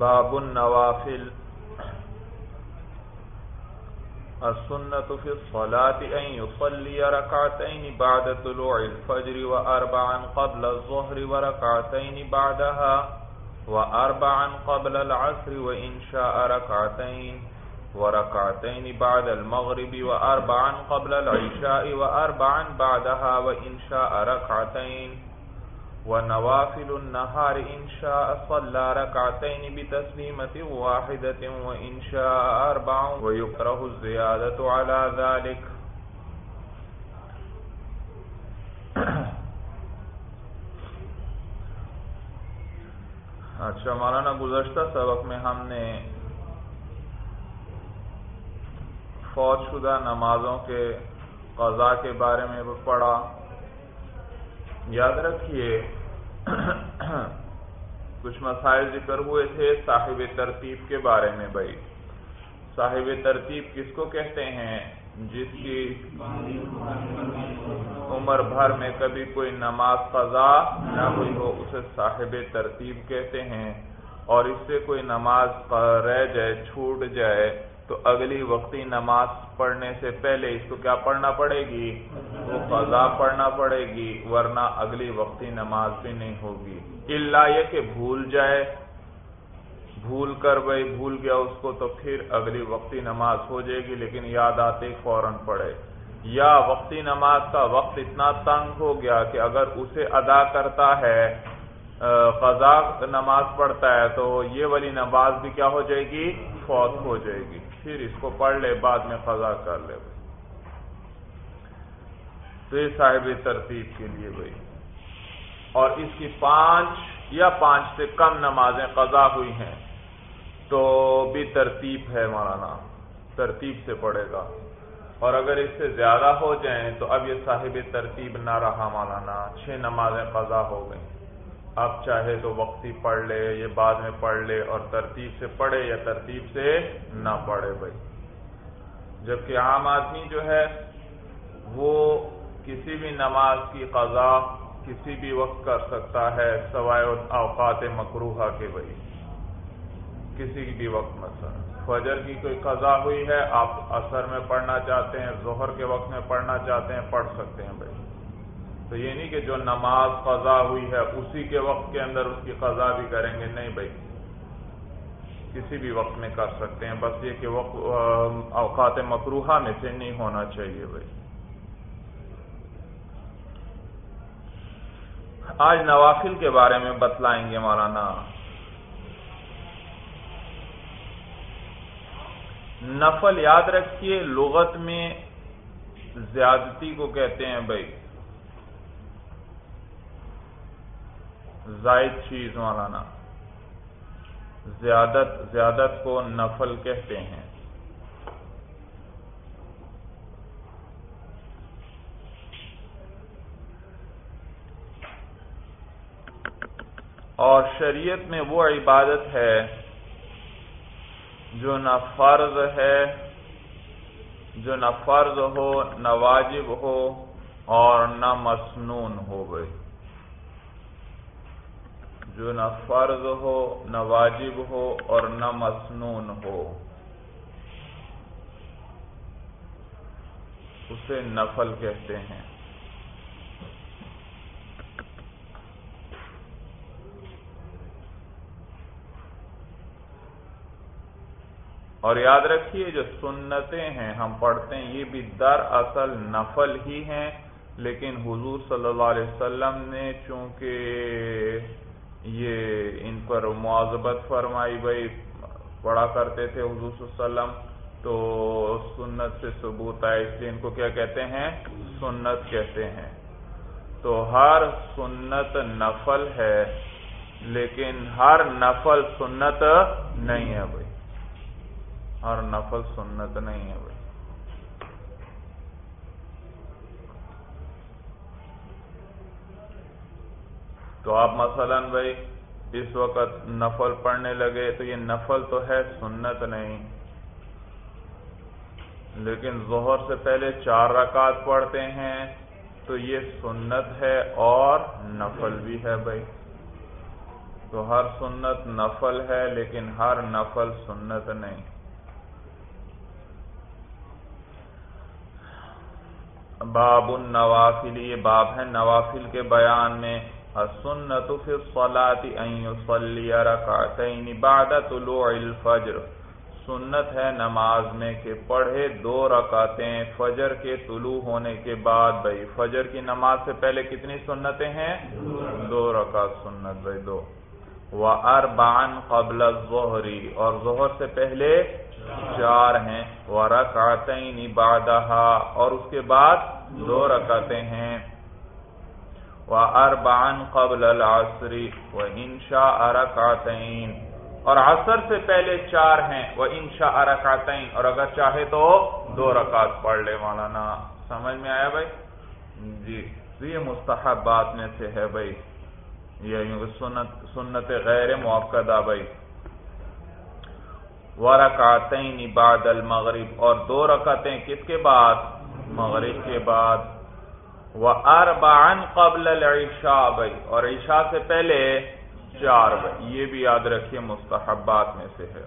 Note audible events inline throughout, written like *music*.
باب النوافل. السنة في الصلاة أن يصلي ركعتين بعد طلوع الفجر وأربعا قبل الظهر وركعتين بعدها وأربعا قبل العصر وإن شاء ركعتين وركعتين بعد المغرب وأربعا قبل العشاء وأربعا بعدها وإن شاء ركعتين ونوافل النهار إن شاء صلى ركعتين بتسليمة واحدة وإن شاء أربع ويكره الزيادة على ذلك. اچھا مولانا گزشتہ سبق میں ہم نے فوج شدہ نمازوں کے قضاء کے بارے میں پڑھا۔ یاد رکھیے کچھ مسائل ذکر ہوئے تھے صاحب ترتیب کے بارے میں بھائی۔ صاحب ترتیب کس کو کہتے ہیں؟ جس کی عمر بھر میں کبھی کوئی نماز قضا نہ ہوئی ہو، اسے صاحب ترتیب کہتے ہیں۔ اور اس سے کوئی نماز رہ جائے، چھوٹ جائے تو اگلی وقتی نماز پڑھنے سے پہلے اس کو کیا پڑھنا پڑے گی؟ وہ قضا پڑھنا پڑے گی، ورنہ اگلی وقتی نماز بھی نہیں ہوگی۔ اللہ یہ کہ بھول جائے، بھول کر بھائی بھول گیا اس کو تو پھر اگلی وقتی نماز ہو جائے گی، لیکن یاد آتے فوراً پڑے یا وقتی نماز کا وقت اتنا تنگ ہو گیا کہ اگر اسے ادا کرتا ہے قضا نماز پڑھتا ہے تو یہ والی نماز بھی کیا ہو جائے گی؟ فوت ہو جائے گی۔ پھر اس کو پڑھ لے، بعد میں قضا کر لے بھائی۔ تو یہ صاحب ترتیب کے لیے بھائی۔ اور اس کی پانچ یا پانچ سے کم نمازیں قضا ہوئی ہیں، تو بھی ترتیب ہے مولانا۔ ترتیب سے پڑے گا۔ اور اگر اس سے زیادہ ہو جائیں تو اب یہ صاحب ترتیب نہ رہا مولانا، چھ نمازیں قضا ہو گئیں۔ اب چاہے تو وقتی پڑھ لے، یہ بعد میں پڑھ لے اور ترتیب سے پڑھے یا ترتیب سے نہ پڑھے بھائی۔ جبکہ عام آدمی جو ہے، وہ کسی بھی نماز کی قضا کسی بھی وقت کر سکتا ہے، سوائے اوقات مقروحہ کے بھائی۔ کسی بھی وقت مثلا۔ فجر کی کوئی قضا ہوئی ہے، آپ اثر میں پڑھنا چاہتے ہیں، ظہر کے وقت میں پڑھنا چاہتے ہیں، پڑھ سکتے ہیں بھائی۔ تو یہ نہیں کہ جو نماز قضا ہوئی ہے، اسی کے وقت کے اندر اس کی قضا بھی کریں گے۔ نہیں بھائی، کسی بھی وقت میں کر سکتے ہیں۔ بس یہ کہ وقت اوقات مقروحہ میں سے نہیں ہونا چاہیے بھائی۔ آج نوافل کے بارے میں بتلائیں گے مولانا۔ نفل یاد رکھیے، لغت میں زیادتی کو کہتے ہیں بھائی۔ زائد چیز مولانا، زیادت زیادت کو نفل کہتے ہیں۔ اور شریعت میں وہ عبادت ہے جو نہ فرض ہے، جو نہ فرض ہو، نہ واجب ہو اور نہ مسنون ہو گئی جو نہ فرض ہو، نہ واجب ہو اور نہ مسنون ہو۔ اسے نفل کہتے ہیں۔ اور یاد رکھیے، جو سنتیں ہیں، ہم پڑھتے ہیں، یہ بھی در اصل نفل ہی ہیں، لیکن حضور صلی اللہ علیہ وسلم نے چونکہ یہ ان پر معذبت فرمائی بھائی، پڑھا کرتے تھے حضور صلی اللہ علیہ وسلم، تو سنت سے ثبوت آئے، اس لیے ان کو کیا کہتے ہیں؟ سنت کہتے ہیں۔ تو ہر سنت نفل ہے، لیکن ہر نفل سنت نہیں ہے بھائی۔ ہر نفل سنت نہیں ہے بھائی۔ تو آپ مثلا بھائی اس وقت نفل پڑھنے لگے تو یہ نفل تو ہے سنت نہیں۔ لیکن ظہر سے پہلے چار رکعت پڑھتے ہیں تو یہ سنت ہے اور نفل بھی ہے بھائی۔ تو ہر سنت نفل ہے لیکن ہر نفل سنت نہیں۔ باب النوافل، یہ باب ہے نوافل کے بیان میں۔ السنت فی الصلاة ان يصلی رکعتین بعد طلوع الفجر۔ سنت ہے نماز میں کہ پڑھے دو رکعتیں فجر کے طلوع ہونے کے بعد۔ بھائی، فجر کی نماز سے پہلے کتنی سنتیں ہیں؟ دو رکعت سنت، بھائی، دو۔ وَأَرْبَعًا قَبْلَ الظُّهْرِ، اور ظہر سے پہلے چار ہیں۔ وَرَكَعَتَيْنِ بَعْدَهَا، اور اس کے بعد دو رکعتیں ہیں۔ وَأَرْبَعًا قَبْلَ الْعَصْرِ وَإِنْ شَاءَ رَكَعَتَيْنِ اور عصر سے پہلے چار ہیں وہ انشا ارکاتیں اور اگر چاہے تو دو رکعت پڑھ لے مولانا۔ سمجھ میں آیا بھائی؟ جی یہ مستحب بات میں سے ہے بھائی۔ یعنی یہ سنت سنت غیر موقع بھائی۔ و رکعتیں بعد المغرب اور دو رکعتیں کس کے بعد؟ مغرب کے بعد۔ وہ اربان قبل العشاء بھائی۔ اور عشاء سے پہلے چار بھائی۔ یہ بھی یاد رکھیے، مستحبات میں سے ہے۔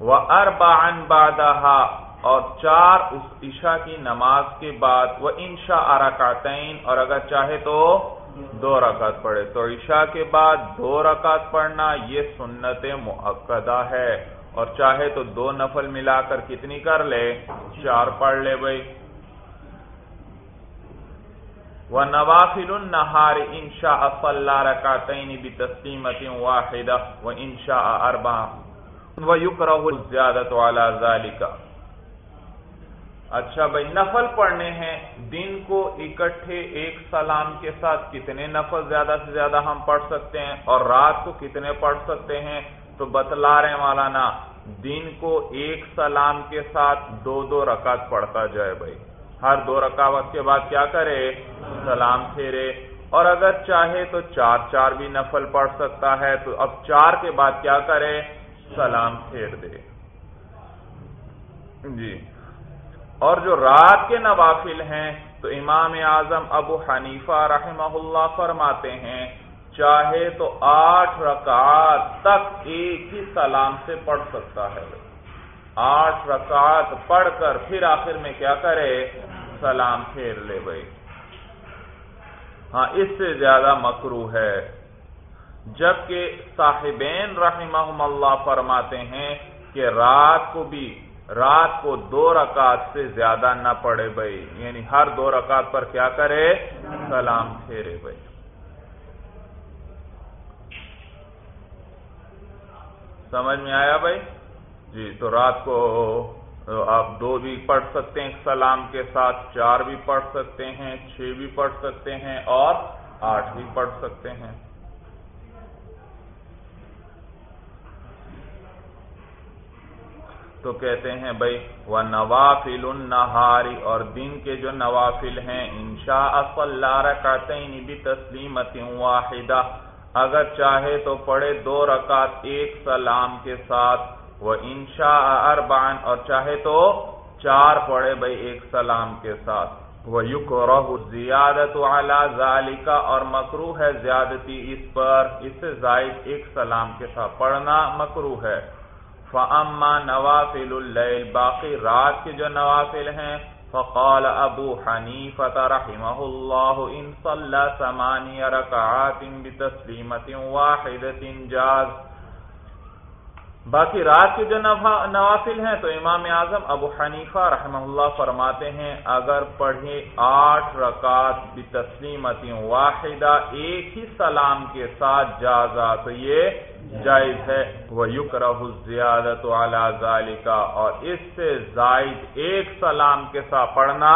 وہ اربا بادہ اور چار اس عشاء کی نماز کے بعد۔ وہ انشا ارکاتین اور اگر چاہے تو دو رکعت پڑھے۔ تو عشاء کے بعد دو رکعت پڑھنا، یہ سنت معقدہ ہے۔ اور چاہے تو دو نفل ملا کر کتنی کر لے؟ چار پڑھ لے بھائی۔ وہ نوافل النہار انشا افلا رکاتین بھی تسلیمت و انشا اربا و یکرہ زیادت والا اچھا بھائی، نفل پڑھنے ہیں، دن کو اکٹھے ایک سلام کے ساتھ کتنے نفل زیادہ سے زیادہ ہم پڑھ سکتے ہیں اور رات کو کتنے پڑھ سکتے ہیں؟ تو بتلا رہے مولانا، دن کو ایک سلام کے ساتھ دو دو رکعت پڑھتا جائے بھائی۔ ہر دو رکاوت کے بعد کیا کرے؟ سلام پھیرے۔ اور اگر چاہے تو چار چار بھی نفل پڑھ سکتا ہے، تو اب چار کے بعد کیا کرے؟ سلام پھیر دے۔ جی۔ اور جو رات کے نوافل ہیں، تو امام اعظم ابو حنیفہ رحمہ اللہ فرماتے ہیں، چاہے تو آٹھ رکعت تک ایک ہی سلام سے پڑھ سکتا ہے۔ آٹھ رکعت پڑھ کر پھر آخر میں کیا کرے؟ سلام پھیر لے بھائی۔ ہاں اس سے زیادہ مکرو ہے۔ جبکہ صاحبین رحمہم اللہ فرماتے ہیں کہ رات کو بھی، رات کو دو رکعت سے زیادہ نہ پڑے بھائی۔ یعنی ہر دو رکعت پر کیا کرے؟ سلام پھیرے بھائی۔ سمجھ میں آیا بھائی؟ جی تو رات کو آپ دو بھی پڑھ سکتے ہیں سلام کے ساتھ چار بھی پڑھ سکتے ہیں، چھ بھی پڑھ سکتے ہیں اور آٹھ بھی پڑھ سکتے ہیں۔ تو کہتے ہیں بھائی وہ نوافل النہاری اور دن کے جو نوافل ہیں، انشاء اللہ رکعتیں بھی تسلیمت واحدہ اگر چاہے تو پڑھے دو رکعت ایک سلام کے ساتھ وہ انشا اربان اور چاہے تو چار پڑھے بھائی ایک سلام کے ساتھ۔ وہ یق زیادت ظالی کا اور مکرو ہے زیادتی اس پر۔ اس سے زائد ایک سلام کے ساتھ پڑھنا مکرو ہے۔ فعما نوافل اللیل باقی رات کے جو نوافل ہیں، فقال ابو حنیفت رحمہ اللہ ان صلی ثمانی رکعات بتسلیمت واحدت جاز۔ باقی رات کے جو نوافل ہیں تو امام اعظم ابو حنیفہ رحمہ اللہ فرماتے ہیں، اگر پڑھے آٹھ رکعت بتسلیمت واحدہ، ایک ہی سلام کے ساتھ جازا، تو یہ جائز ہے۔ وہ یق زیادت والا کا اور اس سے زائد ایک سلام کے ساتھ پڑھنا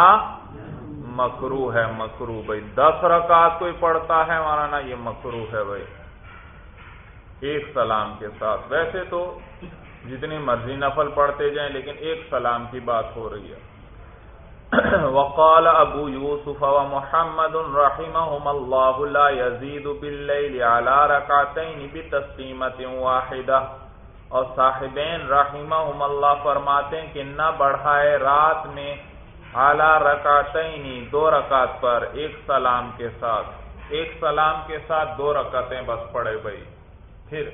مکرو ہے۔ مکرو بھائی، دس رکعت کوئی پڑھتا ہے، مولانا، یہ مکرو ہے بھائی۔ ایک سلام کے ساتھ۔ ویسے تو جتنی مرضی نفل پڑھتے جائیں، لیکن ایک سلام کی بات ہو رہی ہے۔ *clears throat* وقال ابو یوسف و محمد رحمهم اللہ لا يزید باللیل على رکعتین بتسلیمت واحدہ۔ اور صاحبین رحمهم اللہ فرماتے ہیں کہ نہ بڑھائے رات میں اعلی رکعتین دو رکعت پر ایک سلام کے ساتھ۔ ایک سلام کے ساتھ دو رکعتیں بس پڑے بھائی۔ پھر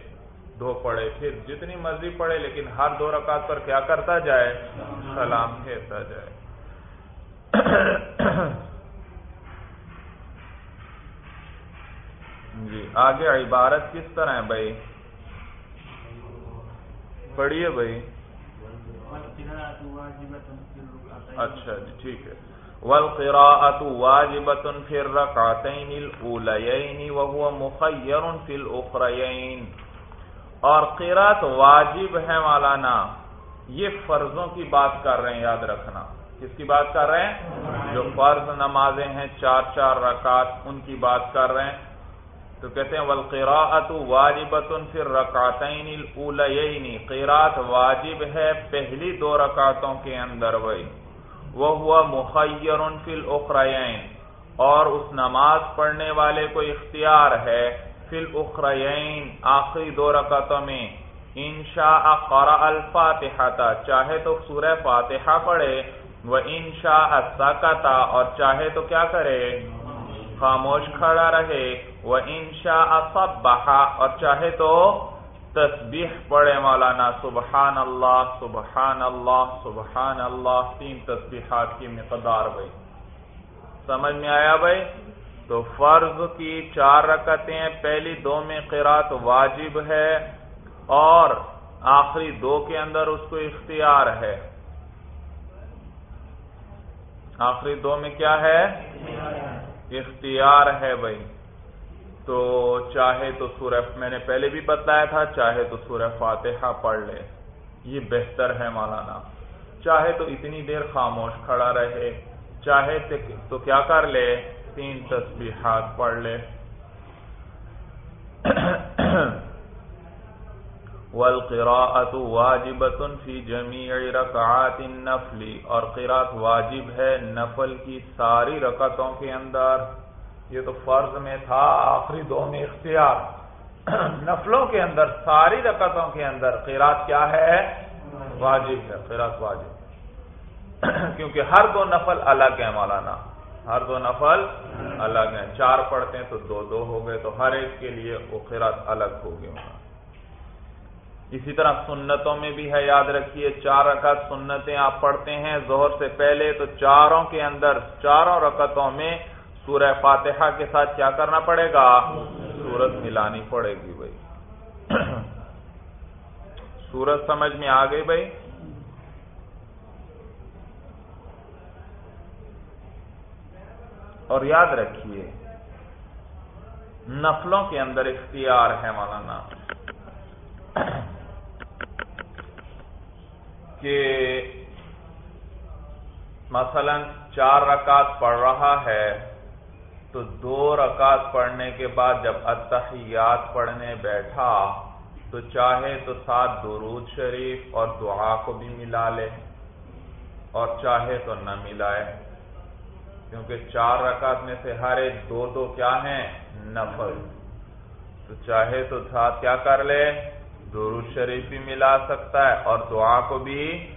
دو پڑھے، پھر جتنی مرضی پڑھے، لیکن ہر دو رکعت پر کیا کرتا جائے؟ سلام پھیرتا جائے۔ جی آگے عبارت کس طرح ہے بھائی؟ پڑھیے بھائی۔ اچھا جی ٹھیک ہے۔ والقراءة واجبة في الركعتين الأوليين وهو مخير في الأخريين۔ اور قرات واجب ہے مولانا، یہ فرضوں کی بات کر رہے ہیں، یاد رکھنا۔ کس کی بات کر رہے ہیں؟ جو فرض نمازیں ہیں، چار چار رکعت ان کی بات کر رہے ہیں۔ تو کہتے ہیں والقراءت واجبت فی الرکعتین الاولین قرات واجب ہے پہلی دو رکعتوں کے اندر وہی۔ وہ ہوا مخیر فی الاخرین، اور اس نماز پڑھنے والے کو اختیار ہے فی الاخرین، آخری دو رکعتوں میں۔ انشاء قرأ الفاتحہ چاہے تو سورہ فاتحہ پڑھے وہ انشاء سکتا اور چاہے تو کیا کرے؟ خاموش کھڑا رہے۔ وہ انشا بہا اور چاہے تو تسبیح پڑھے مولانا سبحان اللہ سبحان اللہ سبحان اللہ تین تسبیحات کی مقدار بھائی۔ سمجھ میں آیا بھائی؟ تو فرض کی چار رکعتیں، پہلی دو میں قرات واجب ہے اور آخری دو کے اندر اس کو اختیار ہے۔ آخری دو میں کیا ہے؟ اختیار ہے بھائی۔ تو چاہے تو سورہ میں نے پہلے بھی بتایا تھا، چاہے تو سورہ فاتحہ پڑھ لے۔ یہ بہتر ہے مولانا۔ چاہے تو اتنی دیر خاموش کھڑا رہے۔ چاہے تو کیا کر لے؟ تین تسبیحات پڑھ لے۔ والقراءة واجبة في جميع رکعات النفل۔ اور قرات واجب ہے نفل کی ساری رکعتوں کے اندر۔ یہ تو فرض میں تھا، آخری دو میں اختیار۔ نفلوں کے اندر، ساری رکعتوں کے اندر قرات کیا ہے؟ واجب ہے قرات واجب۔ کیونکہ ہر دو نفل الگ ہیں مولانا۔ ہر دو نفل الگ ہیں۔ چار پڑھتے ہیں تو دو دو ہو گئے، تو ہر ایک کے لیے وہ قرات الگ ہو گئے اسی طرح سنتوں میں بھی ہے، یاد رکھیے، چار رکعت سنتیں آپ پڑھتے ہیں۔ زہر سے پہلے تو چاروں کے اندر، چاروں رکعتوں میں سورہ فاتحہ کے ساتھ کیا کرنا پڑے گا؟ سورت ملانی پڑے گی بھائی۔ *clears throat* سورت سمجھ میں آ گئی بھائی۔ اور یاد رکھیے، نفلوں کے اندر اختیار ہے مولانا۔ *clears throat* کہ مثلا چار رکعت پڑھ رہا ہے تو دو رکعت پڑھنے کے بعد جب اتحیات پڑھنے بیٹھا تو چاہے تو ساتھ درود شریف اور دعا کو بھی ملا لے اور چاہے تو نہ ملائے۔ کیونکہ چار رکعت میں سے ہر ایک دو دو کیا ہیں؟ نفل۔ تو چاہے تو ساتھ کیا کر لے؟ درود شریف بھی ملا سکتا ہے اور دعا کو بھی۔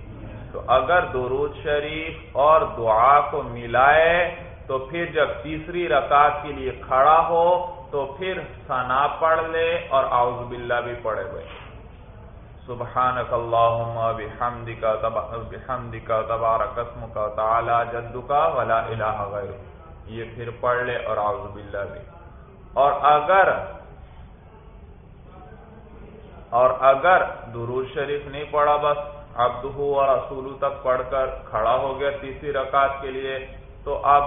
تو اگر درود شریف اور دعا کو ملائے تو پھر جب تیسری رکعت کے لیے کھڑا ہو تو پھر ثنا پڑھ لے اور اعوذ باللہ بھی پڑھے بھائی سبحانک اللہم بحمدکا بحمدکا تبارک اسمکا تعالی جدکا ولا الہ غیر یہ پھر پڑھ لے اور اعوذ باللہ بھی۔ اور اگر اور اگر درود شریف نہیں پڑھا بس اب اور رسول تک پڑھ کر کھڑا ہو گیا تیسری رکعت کے لیے، تو اب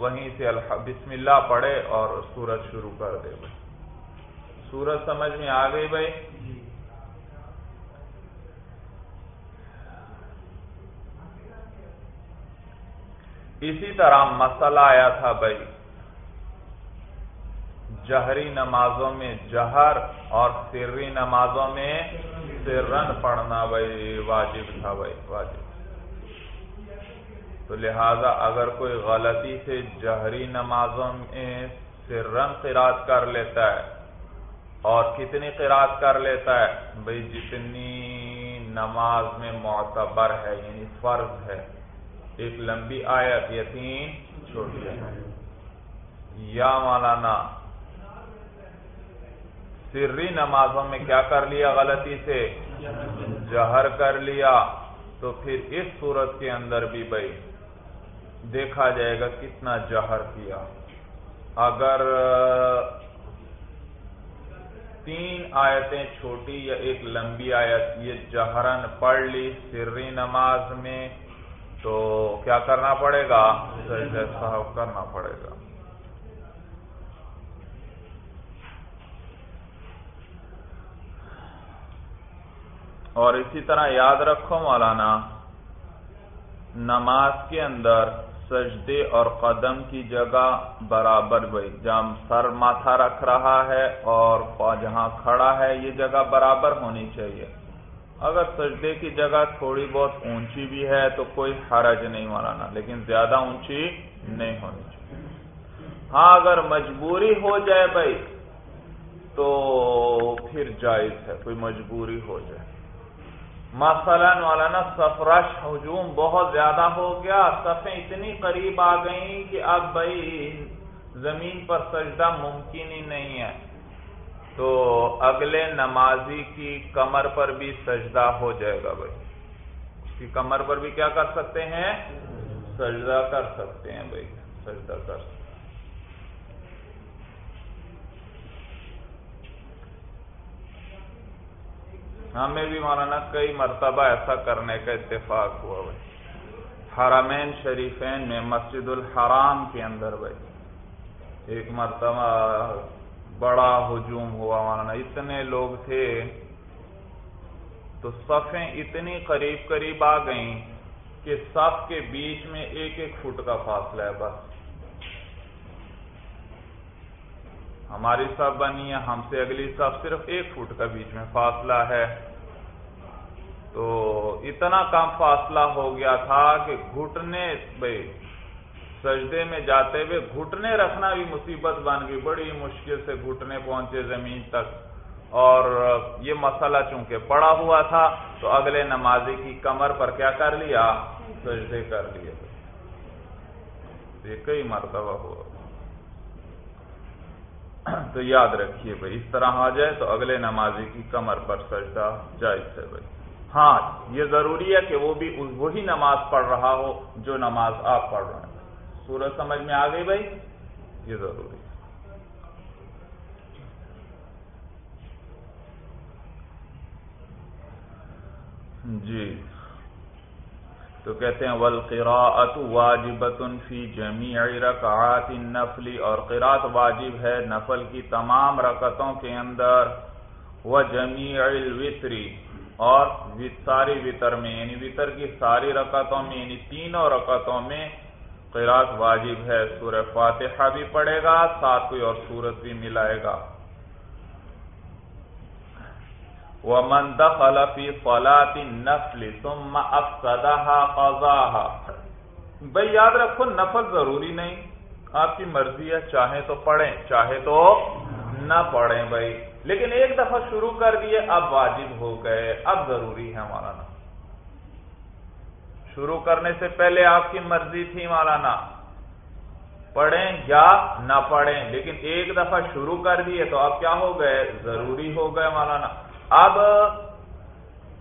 وہیں سے بسم اللہ پڑھے اور سورج شروع کر دے بھائی۔ سورج سمجھ میں آ گئی بھائی؟ اسی طرح مسئلہ آیا تھا بھائی۔ جہری نمازوں میں جہر اور سری نمازوں میں سرن پڑھنا بھائی واجب تھا بھائی، واجب۔ تو لہذا اگر کوئی غلطی سے جہری نمازوں میں سرن قرات کر لیتا ہے اور کتنی قرات کر لیتا ہے بھائی جتنی نماز میں معتبر ہے یعنی فرض ہے۔ ایک لمبی آیت یا تین چھوٹی یا مولانا، سری نمازوں میں کیا کر لیا غلطی سے؟ جہر کر لیا۔ تو پھر اس صورت کے اندر بھی بھائی دیکھا جائے گا کتنا جہر کیا۔ اگر تین آیتیں چھوٹی یا ایک لمبی آیت یہ جہرن پڑھ لی سری نماز میں، تو کیا کرنا پڑے گا؟ صاحب کرنا پڑے گا۔ اور اسی طرح یاد رکھو مولانا، نماز کے اندر سجدے اور قدم کی جگہ برابر بھائی۔ جہاں سر ماتھا رکھ رہا ہے اور جہاں کھڑا ہے یہ جگہ برابر ہونی چاہیے۔ اگر سجدے کی جگہ تھوڑی بہت اونچی بھی ہے تو کوئی حرج نہیں مولانا، لیکن زیادہ اونچی نہیں ہونی چاہیے۔ ہاں اگر مجبوری ہو جائے بھائی تو پھر جائز ہے، کوئی مجبوری ہو جائے۔ مثلا مولانا سفرش ہجوم بہت زیادہ ہو گیا، صفیں اتنی قریب آ گئیں کہ اب بھائی زمین پر سجدہ ممکن ہی نہیں ہے۔ تو اگلے نمازی کی کمر پر بھی سجدہ ہو جائے گا بھائی۔ اس کی کمر پر بھی کیا کر سکتے ہیں؟ سجدہ کر سکتے ہیں بھائی، سجدہ کر سکتے ہمیں بھی مولانا کئی مرتبہ ایسا کرنے کا اتفاق ہوا بھائی۔ حرمین شریفین میں مسجد الحرام کے اندر بھائی۔ ایک مرتبہ بڑا ہجوم ہوا مولانا، اتنے لوگ تھے تو صفیں اتنی قریب قریب آ گئیں کہ صف کے بیچ میں ایک ایک فٹ کا فاصلہ ہے بس۔ ہماری سب بنی ہے، ہم سے اگلی سب صرف ایک فٹ کا بیچ میں فاصلہ ہے۔ تو اتنا کم فاصلہ ہو گیا تھا کہ گھٹنے بھائی، سجدے میں جاتے ہوئے گھٹنے رکھنا بھی مصیبت بن گئی۔ بڑی مشکل سے گھٹنے پہنچے زمین تک۔ اور یہ مسئلہ چونکہ پڑا ہوا تھا، تو اگلے نمازی کی کمر پر کیا کر لیا؟ سجدے کر لیے یہ کئی مرتبہ ہوا۔ تو یاد رکھیے بھائی، اس طرح آ جائے تو اگلے نمازی کی کمر پر سجدہ جائز ہے بھائی۔ ہاں یہ ضروری ہے کہ وہ بھی وہی نماز پڑھ رہا ہو جو نماز آپ پڑھ رہے ہیں۔ سورج سمجھ میں آ گئی بھائی؟ یہ ضروری ہے۔ جی۔ تو کہتے ہیں ولقراۃ واجبۃ فی جمیع رکعات النفل اور قرات واجب ہے نفل کی تمام رکعتوں کے اندر وہ جمیع الوتری اور ساری وطر میں یعنی وطر کی ساری رکعتوں میں یعنی تینوں رکعتوں میں قرات واجب ہے۔ سورہ فاتحہ بھی پڑھے گا، ساتھ کوئی اور سورت بھی ملائے گا۔ ومن دخل في صلاة النفل ثم افسدها قضاها. بھائی یاد رکھو، نفل ضروری نہیں۔ آپ کی مرضی ہے چاہے تو پڑھیں چاہے تو نہ پڑھیں بھائی۔ لیکن ایک دفعہ شروع کر دیے، اب واجب ہو گئے۔ اب ضروری ہے مولانا۔ شروع کرنے سے پہلے آپ کی مرضی تھی مولانا۔ پڑھیں یا نہ پڑھیں، لیکن ایک دفعہ شروع کر دیے تو اب کیا ہو گئے؟ ضروری ہو گئے مولانا۔ اب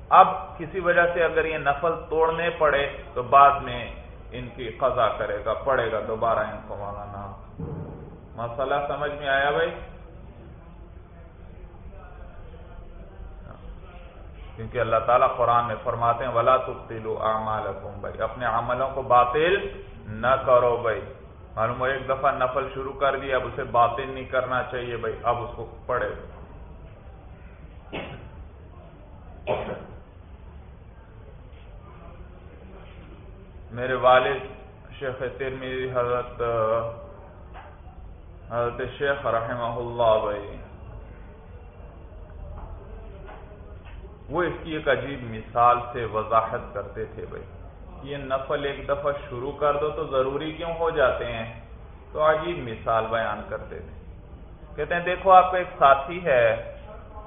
اب کسی وجہ سے اگر یہ نفل توڑنے پڑے تو بعد میں ان کی قضا کرے گا، پڑے گا دوبارہ ان کو مولانا۔ مسئلہ سمجھ میں آیا بھائی؟ کیونکہ اللہ تعالیٰ قرآن میں فرماتے ہیں، ولا تلو اعمالکم بھائی۔ اپنے عملوں کو باطل نہ کرو بھائی۔ معلوم ایک دفعہ نفل شروع کر دیا اب اسے باطل نہیں کرنا چاہیے بھائی۔ اب اس کو پڑھے۔ میرے والد شیخ ترمیری حضرت حضرت شیخ رحمہ اللہ بھائی۔ وہ اس کی ایک عجیب مثال سے وضاحت کرتے تھے بھائی۔ یہ نفل ایک دفعہ شروع کر دو تو ضروری کیوں ہو جاتے ہیں؟ تو عجیب مثال بیان کرتے تھے۔ کہتے ہیں، دیکھو، آپ کا ایک ساتھی ہے۔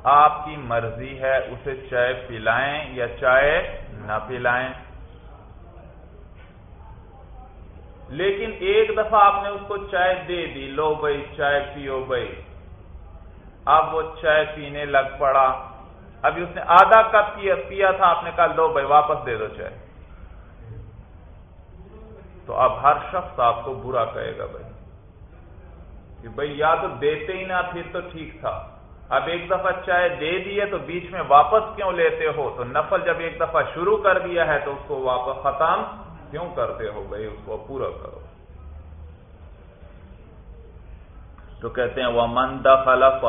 آپ کی مرضی ہے اسے چائے پلائیں یا چائے نہ پلائیں۔ لیکن ایک دفعہ آپ نے اس کو چائے دے دی، لو بھائی، چائے پیو بھائی۔ اب وہ چائے پینے لگ پڑا۔ ابھی اس نے آدھا کپ پیا تھا، آپ نے کہا لو بھائی، واپس دے دو چائے۔ تو اب ہر شخص آپ کو برا کہے گا بھائی۔ کہ بھائی یا تو دیتے ہی نہ، پھر تو ٹھیک تھا۔ اب ایک دفعہ چائے دے دیے تو بیچ میں واپس کیوں لیتے ہو؟ تو نفل جب ایک دفعہ شروع کر دیا ہے تو اس کو واپس ختم کیوں کرتے ہو بھائی؟ اس کو پورا کرو۔ تو کہتے ہیں وہ مند خلف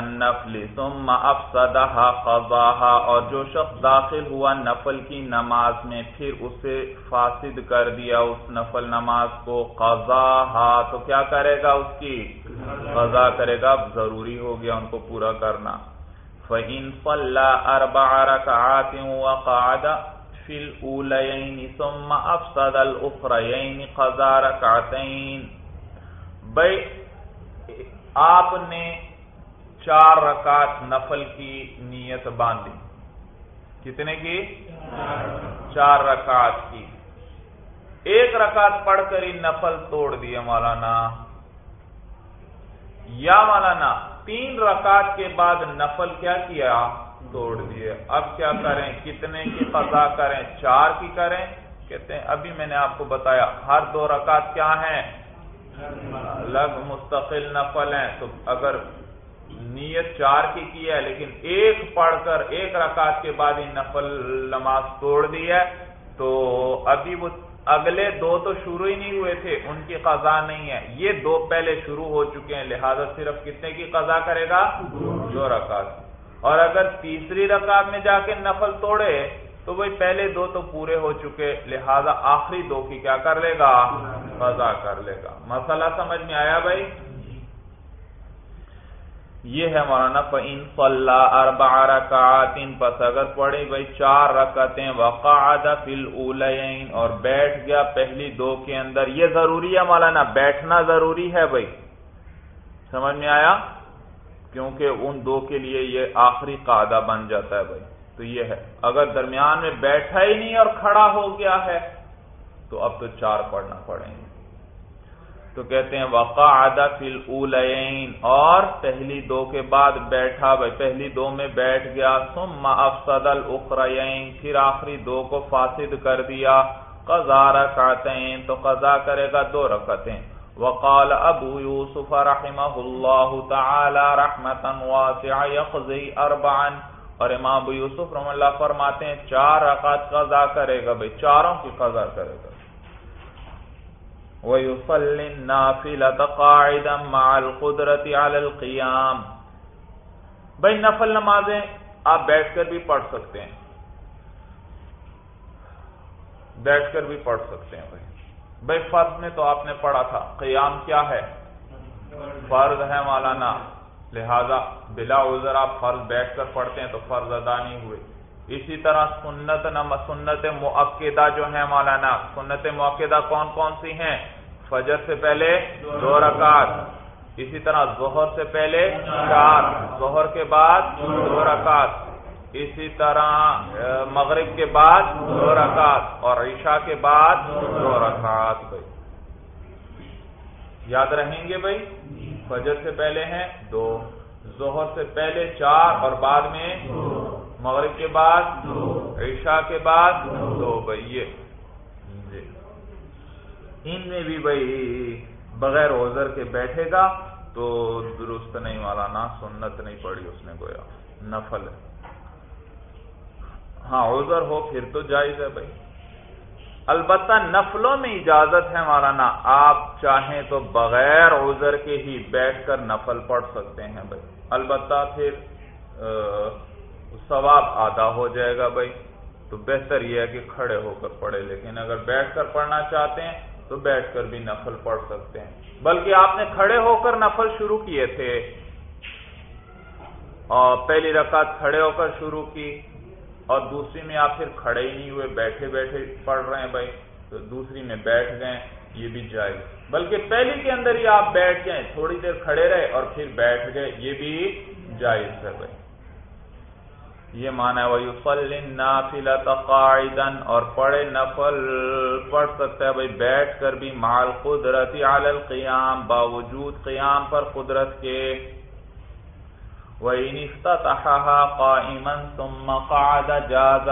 نفلی ثم افسدہ قضاها اور جو شخص داخل ہوا نفل کی نماز میں، پھر اسے فاسد کر دیا اس نفل نماز کو، قضاها تو کیا کرے گا اس کی؟ قضا کرے گا، اب ضروری ہو گیا ان کو پورا کرنا۔ فَإِن صَلَّى أَرْبَعَ رَكَعَاتٍ وَقَعَدَ فِي الْأُولَيَيْنِ ثُمَّ أَفْسَدَ الْأُخْرَيَيْنِ قَضَى آپ نے چار رکعت نفل کی نیت باندھی۔ کتنے کی؟ چار رکعت کی۔ ایک رکعت پڑھ کر ہی نفل توڑ دیے مولانا۔ یا مولانا، تین رکعت کے بعد نفل کیا کیا؟ توڑ دیے۔ اب کیا کریں؟ کتنے کی قضا کریں؟ چار کی کریں؟ کہتے ہیں، ابھی میں نے آپ کو بتایا، ہر دو رکعت کیا ہیں؟ الگ مستقل نفل ہیں تو اگر نیت چار کی کی ہے لیکن ایک پڑھ کر ایک رکعت کے بعد ہی نفل نماز توڑ دی ہے، تو ابھی وہ اگلے دو تو شروع ہی نہیں ہوئے تھے، ان کی قضا نہیں ہے۔ یہ دو پہلے شروع ہو چکے ہیں، لہذا صرف کتنے کی قضا کرے گا؟ دو رکعت۔ اور اگر تیسری رکعت میں جا کے نفل توڑے تو بھائی پہلے دو تو پورے ہو چکے، لہذا آخری دو کی کیا کر لے گا؟ قضا کر لے گا۔ مسئلہ سمجھ میں آیا بھائی؟ یہ ہے مولانا، فَإِن صَلَّى أَرْبَعَ رَكَعَاتٍ، پس اگر پڑھی بھائی چار رکعتیں، وَقَعَدَ فِي الْأُولَيَيْن، اور بیٹھ گیا پہلی دو کے اندر، یہ ضروری ہے مولانا، بیٹھنا ضروری ہے بھائی۔ سمجھ میں آیا؟ کیونکہ ان دو کے لیے یہ آخری قاعدہ بن جاتا ہے بھائی۔ تو یہ ہے، اگر درمیان میں بیٹھا ہی نہیں اور کھڑا ہو گیا ہے، تو اب تو چار پڑھنا پڑیں گے۔ تو کہتے ہیں وقع فل اولین اور پہلی دو کے بعد بیٹھا بھائی، پہلی دو میں بیٹھ گیا، ثم افسد الاخرین پھر آخری دو کو فاسد کر دیا۔ قضا رکعتین، تو قضا کرے گا دو رکعتیں۔ وقال ابو یوسف رحمہ اللہ تعالی رحمتا واسعہ یقضی اربعا اور امام ابو یوسف رحم اللہ فرماتے ہیں، چار رکعت قضا کرے گا بھائی، چاروں کی قضا کرے گا۔ وَيُصَلِّ النَّافِلَةَ قَاعِدًا مَعَ الْقُدْرَةِ عَلَى الْقِيَامِ۔ بھائی، نفل نمازیں آپ بیٹھ کر بھی پڑھ سکتے ہیں۔ بیٹھ کر بھی پڑھ سکتے ہیں بھائی۔ بھائی، فرض میں تو آپ نے پڑھا تھا، قیام کیا ہے؟ فرض ہے مولانا۔ لہذا بلا عذر آپ فرض بیٹھ کر پڑھتے ہیں تو فرض ادا نہیں ہوئے۔ اسی طرح سنت نم، سنت معقدہ جو ہیں مولانا، سنت معقدہ کون کون سی ہیں؟ فجر سے پہلے دو رکعت، اسی طرح ظہر سے پہلے چار، ظہر کے بعد دو رکعت، اسی طرح مغرب کے بعد دو رکعت اور عشاء کے بعد دو رکعت بھائی۔ یاد رہیں گے بھائی؟ فجر سے پہلے ہیں، دو، ظہر سے پہلے چار اور بعد میں مغرب کے بعد، عشاء کے بعد، دو، بھائی یہ۔ ان میں بھی بھائی بغیر اوزر کے بیٹھے گا تو درست نہیں والا نا سنت نہیں پڑی اس نے گویا، نفل ہے۔ ہاں اوزر ہو، پھر تو جائز ہے بھائی۔ البتہ نفلوں میں اجازت ہے مولانا، آپ چاہیں تو بغیر عذر کے ہی بیٹھ کر نفل پڑھ سکتے ہیں بھائی۔ البتہ پھر ثواب آدھا ہو جائے گا بھائی۔ تو بہتر یہ ہے کہ کھڑے ہو کر پڑھے لیکن اگر بیٹھ کر پڑھنا چاہتے ہیں، تو بیٹھ کر بھی نفل پڑھ سکتے ہیں۔ بلکہ آپ نے کھڑے ہو کر نفل شروع کیے تھے۔ اور پہلی رکعت کھڑے ہو کر شروع کی۔ اور دوسری میں آپ پھر کھڑے ہی نہیں ہوئے، بیٹھے بیٹھے پڑھ رہے ہیں بھائی، تو دوسری میں بیٹھ گئے، یہ بھی جائز۔ بلکہ پہلی کے اندر ہی آپ بیٹھ جائیں تھوڑی دیر کھڑے رہے اور پھر بیٹھ گئے، یہ بھی جائز ہے بھائی۔ یہ مانا وہی فل نافل اور پڑھے نفل، پڑھ سکتا ہے بھائی، بیٹھ کر بھی مال قدرتی علی القیام باوجود قیام پر قدرت کے وَإِنِ اِفْتَتَحَهَا قَائِمًا ثُمَّ قَعَدَ جَازَ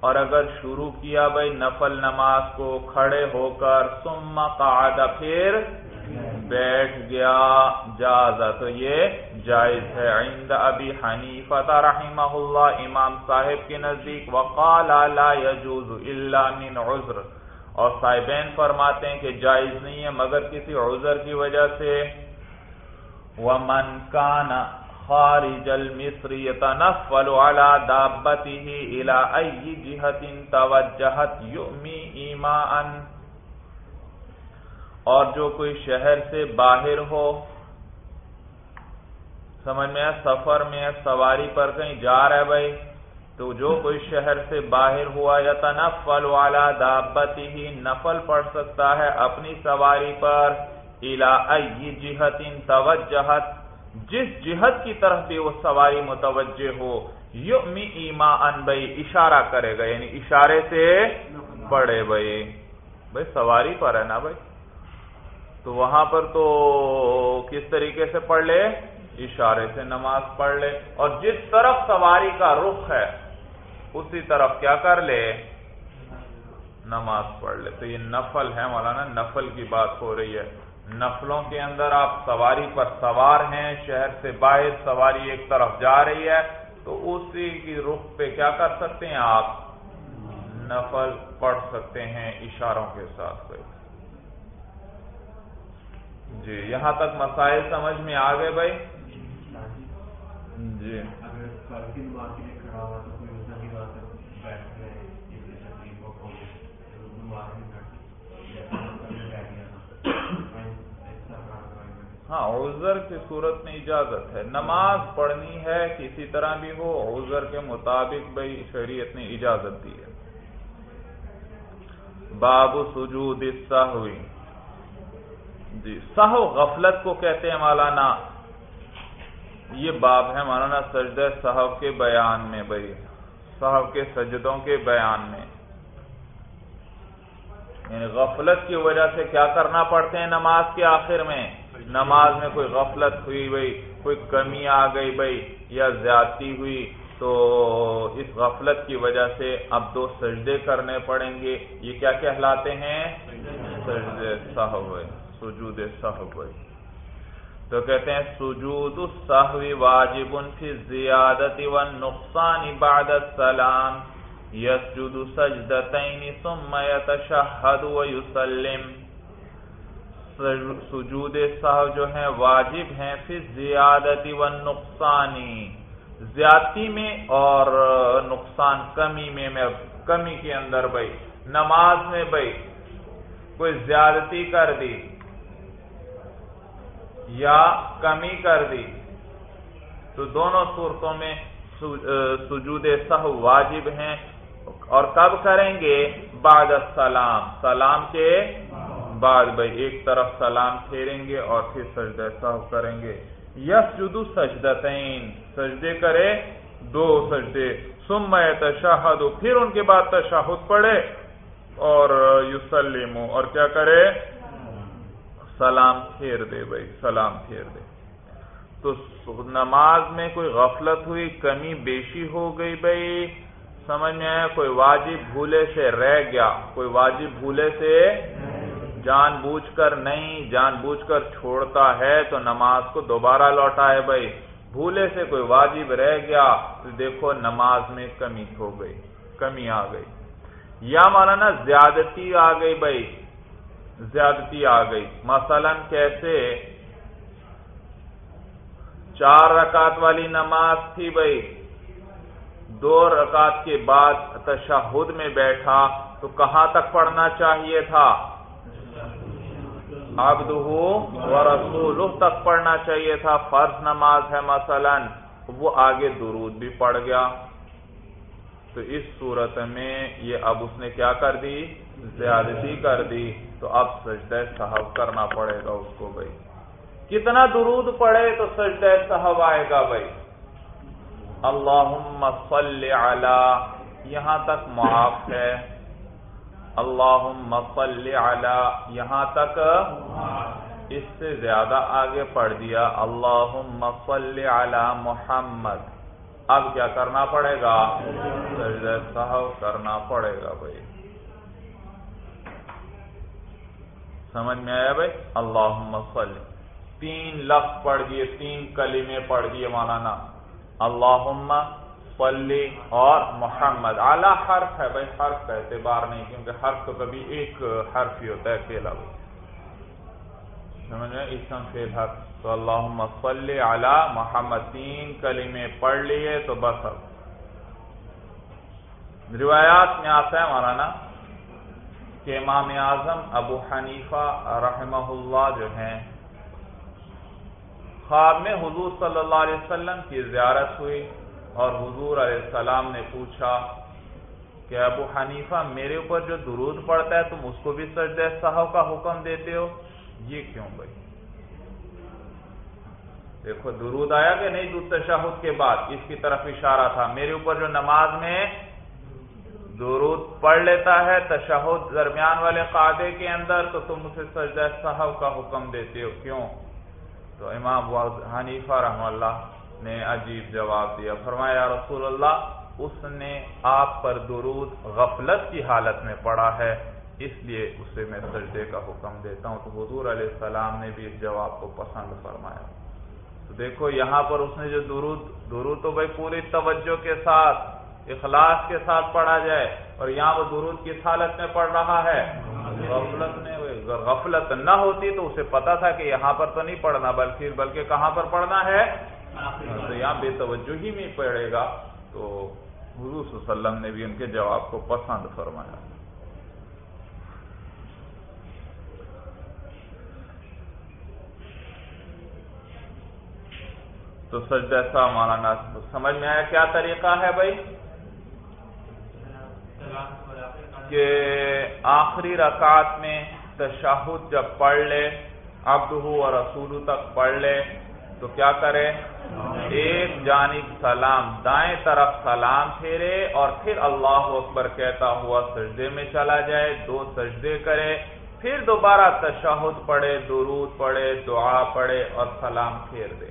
اور اگر شروع کیا بھائی نفل نماز کو کھڑے ہو کر ثم قعد پھر بیٹھ گیا جازا۔ تو یہ جائز ہے۔ عند ابی حنیفہ رحمہ اللہ امام صاحب کے نزدیک وقال لا يجوز الا من عذر۔ اور صاحبین فرماتے ہیں کہ جائز نہیں ہے، مگر کسی عذر کی وجہ سے۔ ومن كان خارج المصر يتنفل على دابته الى اي جهه توجهت يؤمي ایماء اور جو کوئی شہر سے باہر ہو، سمجھ میں سفر میں سواری پر کہیں جا رہا ہے بھائی، تو جو کوئی شہر سے باہر ہوا یا تنفل والا دابتی ہی نفل پڑھ سکتا ہے اپنی سواری پر الا جہت توجہت جس جہت کی طرف بھی وہ سواری متوجہ ہو، یؤمی ایما ان بھائی اشارہ کرے گا یعنی اشارے سے پڑھے بھائی بھائی سواری پر ہے نا بھائی تو وہاں پر تو کس طریقے سے پڑھ لے؟ اشارے سے نماز پڑھ لے۔ اور جس طرف سواری کا رخ ہے، اسی طرف کیا کر لے؟ نماز پڑھ لے۔ تو یہ نفل ہے مولانا، نفل کی بات ہو رہی ہے۔ نفلوں کے اندر آپ سواری پر سوار ہیں، شہر سے باہر سواری ایک طرف جا رہی ہے، تو اسی کی رخ پہ کیا کر سکتے ہیں آپ؟ نفل پڑھ سکتے ہیں اشاروں کے ساتھ جی یہاں تک مسائل سمجھ میں آ گئے بھائی؟ جی۔ ہاں عذر کی صورت میں اجازت ہے۔ نماز پڑھنی ہے، کسی طرح بھی ہو، عذر کے مطابق بھائی شریعت نے اجازت دی ہے۔ باب سجود ہوئی جی سہو غفلت کو کہتے ہیں مولانا۔ یہ باب ہے مولانا سجد صحب کے بیان میں بھائی۔ صحب کے سجدوں کے بیان میں۔ یعنی غفلت کی وجہ سے کیا کرنا پڑتے ہیں نماز کے آخر میں؟ نماز میں کوئی غفلت ہوئی بھائی کوئی کمی آ گئی بھائی یا زیادتی ہوئی، تو اس غفلت کی وجہ سے اب دو سجدے کرنے پڑیں گے۔ یہ کیا کہلاتے ہیں؟ سجدے صحب سجود صحب تو کہتے ہیں، سجود السحو واجب فی الزیادت والنقصان بعد السلام۔ یسجد سجدتین ثم یتشہد ویسلم سجود صحو جو ہیں واجب ہیں، فی الزیادت والنقصانی زیادتی میں اور نقصان کمی میں میں کمی کے اندر بھائی نماز میں بھائی کوئی زیادتی کر دی یا کمی کر دی، تو دونوں صورتوں میں سجود سہ واجب ہیں۔ اور کب کریں گے؟ بعد السلام۔ سلام کے بعد بھائی ایک طرف سلام پھیریں گے اور پھر سجدہ سہ کریں گے۔ یس جدو سجدتین، سجدے کرے دو سجدے۔ سم تشاہد پھر ان کے بعد تشاہد پڑے اور یوسلم اور کیا کرے؟ سلام پھیر دے بھائی، سلام پھیر دے۔ تو نماز میں کوئی غفلت ہوئی، کمی بیشی ہو گئی بھائی؟ سمجھ میں آیا؟ کوئی واجب بھولے سے رہ گیا، کوئی واجب بھولے سے جان بوجھ کر نہیں، جان بوجھ کر چھوڑتا ہے تو نماز کو دوبارہ لوٹا ہے بھائی۔ بھولے سے کوئی واجب رہ گیا تو دیکھو نماز میں کمی ہو گئی، کمی آ گئی۔ یا مولانا، زیادتی آ گئی بھائی، زیادتی آ گئی۔ مثلا کیسے؟ چار رکعت والی نماز تھی بھائی۔ دو رکعت کے بعد تشہد میں بیٹھا تو کہاں تک پڑھنا چاہیے تھا؟ ابد و رسول تک پڑھنا چاہیے تھا، فرض نماز ہے مثلا، وہ آگے درود بھی پڑ گیا۔ تو اس صورت میں یہ اب اس نے کیا کر دی؟ زیادتی کر دی۔ تو اب سجدہ صحب کرنا پڑے گا اس کو بھائی۔ کتنا درود پڑے تو سجدہ صحب آئے گا بھائی۔ اللہ علی، یہاں تک معاف ہے۔ اللہ صلی علی یہاں تک اس سے زیادہ آگے پڑھ دیا۔ اللہم صلی علی محمد۔ اب کیا کرنا پڑے گا؟ سجدہ صحو کرنا پڑے گا بھائی۔ سمجھ میں آیا بھائی؟ اللہ صلی۔ تین لفظ پڑھ دیے، تین کلمے پڑھ دیے مولانا۔ اللہ صلی اور محمد۔ اعلی حرف ہے بھائی، حرف کا اعتبار نہیں، کیونکہ حرف تو کبھی ایک حرف ہی ہوتا ہے اکیلا سمجھ میں اسم فیل حرف۔ تو اللہ صلی علی محمد، تین کلمے پڑھ لیے تو بس اب۔ روایات میں آتا ہے مولانا کہ امام اعظم ابو حنیفہ رحمہ اللہ جو ہیں، خواب میں حضور صلی اللہ علیہ وسلم کی زیارت ہوئی۔ اور حضور علیہ السلام نے پوچھا کہ ابو حنیفہ میرے اوپر جو درود پڑتا ہے تم اس کو بھی سجدہ صاحب کا حکم دیتے ہو؟ یہ کیوں بھائی؟ دیکھو، درود آیا کہ نہیں؟ دودھ تشہد کے بعد اس کی طرف اشارہ تھا۔ میرے اوپر جو نماز میں درود پڑھ لیتا ہے تشہد درمیان والے قاعدے کے اندر، تو تم اسے سجدہ صاحب کا حکم دیتے ہو۔ کیوں؟ تو امام حنیفہ رحم اللہ نے عجیب جواب دیا۔ فرمایا رسول اللہ، اس نے آپ پر درود غفلت کی حالت میں پڑا ہے، اس لیے اسے میں سجدے کا حکم دیتا ہوں۔ تو حضور علیہ السلام نے بھی اس جواب کو پسند فرمایا۔ تو دیکھو، یہاں پر اس نے جو درود درود تو بھائی پوری توجہ کے ساتھ، اخلاص کے ساتھ پڑھا جائے، اور یہاں وہ درود کس حالت میں پڑھ رہا ہے؟ غفلت میں۔ غفلت نہ ہوتی تو اسے پتا تھا کہ یہاں پر تو نہیں پڑھنا، بلکہ بلکہ کہاں پر پڑھنا ہے؟ تو یہاں بے توجہ ہی میں پڑے گا۔ تو حضور صلی اللہ علیہ وسلم نے بھی ان کے جواب کو پسند فرمایا۔ تو سجدہ ایسا مولانا سمجھ میں آیا کیا طریقہ ہے بھائی؟ کہ آخری رکعت میں تشاہد جب پڑھ لے ابد اور رسول تک پڑھ لے تو کیا کرے؟ ایک جانب سلام، دائیں طرف سلام پھیرے اور پھر اللہ اکبر کہتا ہوا سجدے میں چلا جائے، دو سجدے کرے، پھر دوبارہ تشہد پڑھے، درود پڑھے، دعا پڑھے اور سلام پھیر دے۔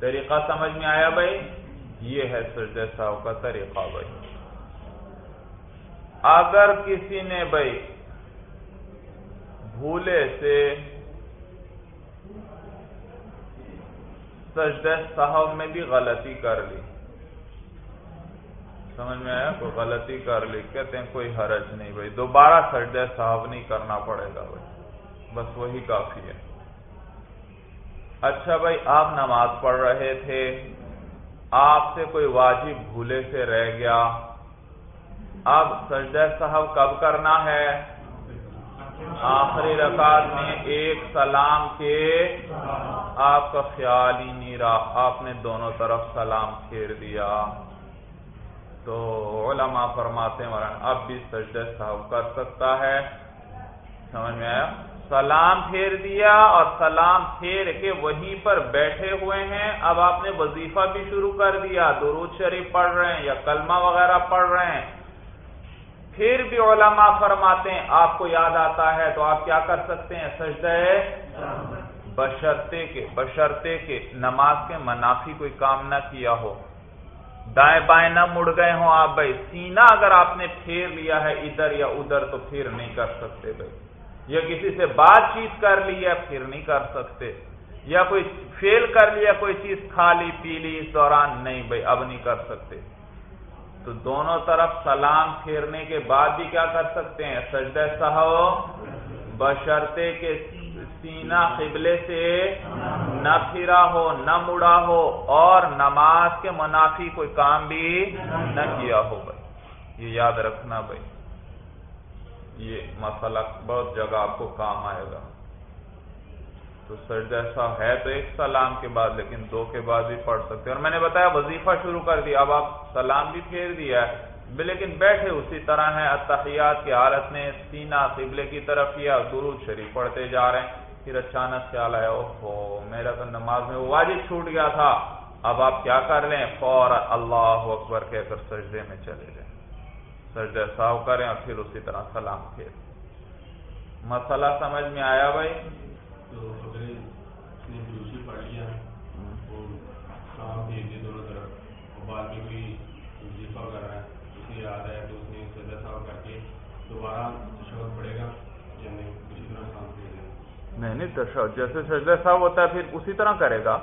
طریقہ سمجھ میں آیا بھائی؟ یہ ہے سجدے صاحب کا طریقہ بھائی۔ اگر کسی نے بھائی بھولے سے سجدہ صاحب میں بھی غلطی کر لی۔ سمجھ میں آیا؟ کوئی غلطی کر لی۔ کہتے ہیں کوئی حرج نہیں بھائی۔ دوبارہ سجدہ صاحب نہیں کرنا پڑے گا بھائی۔ بس وہی کافی ہے۔ اچھا بھائی، آپ نماز پڑھ رہے تھے۔ آپ سے کوئی واجب بھولے سے رہ گیا۔ اب سجدہ صاحب کب کرنا ہے؟ آخری رکعت میں ایک سلام کے آپ کا خیال ہی نہیں رہا۔ آپ نے دونوں طرف سلام پھیر دیا۔ تو علماء فرماتے ہیں اب بھی سجدہ صاحب کر سکتا ہے۔ سمجھ میں آیا؟ سلام پھیر دیا اور سلام پھیر کے وہیں پر بیٹھے ہوئے ہیں۔ اب آپ نے وظیفہ بھی شروع کر دیا۔ درود شریف پڑھ رہے ہیں یا کلمہ وغیرہ پڑھ رہے ہیں۔ پھر بھی علماء فرماتے ہیں، آپ کو یاد آتا ہے تو آپ کیا کر سکتے ہیں؟ سجدہ بشرتے کے بشرتے کے نماز کے منافی کوئی کام نہ کیا ہو۔ دائیں بائیں نہ مڑ گئے ہوں آپ بھائی۔ سینا اگر آپ نے پھیر لیا ہے ادھر یا ادھر تو پھر نہیں کر سکتے بھائی۔ یا کسی سے بات چیت کر لی ہے پھر نہیں کر سکتے۔ یا کوئی فیل کر لیا، کوئی چیز کھا لی، پی لی اس دوران نہیں بھائی، اب نہیں کر سکتے۔ تو دونوں طرف سلام پھیرنے کے بعد بھی کیا کر سکتے ہیں؟ سجدہ صاحب بشرتے کے سینا قبلے سے نہ پھرا ہو، نہ مڑا ہو اور نماز کے منافی کوئی کام بھی نہ کیا ہو بھائی۔ یہ یاد رکھنا بھائی۔ یہ مسئلہ بہت جگہ آپ کو کام آئے گا۔ تو سجدہ ایسا ہے تو ایک سلام کے بعد، لیکن دو کے بعد بھی پڑھ سکتے اور میں نے بتایا وظیفہ شروع کر دیا، اب آپ سلام بھی پھیر دیا ہے۔ لیکن بیٹھے اسی طرح ہیں اتحیات کی حالت میں سینا قبلے کی طرف کیا درود شریف پڑھتے جا رہے ہیں۔ پھر اچانک خیال آیا اوہو، میرا تو نماز میں واجب چھوٹ گیا تھا۔ اب آپ کیا کر لیں؟ فور اللہ اکبر کہہ کر سجدے میں چلے جائیں۔ سجدہ صاحب کریں اور پھر اسی طرح سلام پھیر۔ مسئلہ سمجھ میں آیا بھائی؟ بعد میں کوئی وظیفہ کر رہا ہے۔ اسے یاد ہے تو اس نے سجدہ صاحب کر کے دوبارہ تشہد پڑے گا یا نہیں اسی طرح کام بھیج دیں نہیں نہیں تشہد جیسے سجدہ صاحب ہوتا ہے پھر اسی طرح کرے گا۔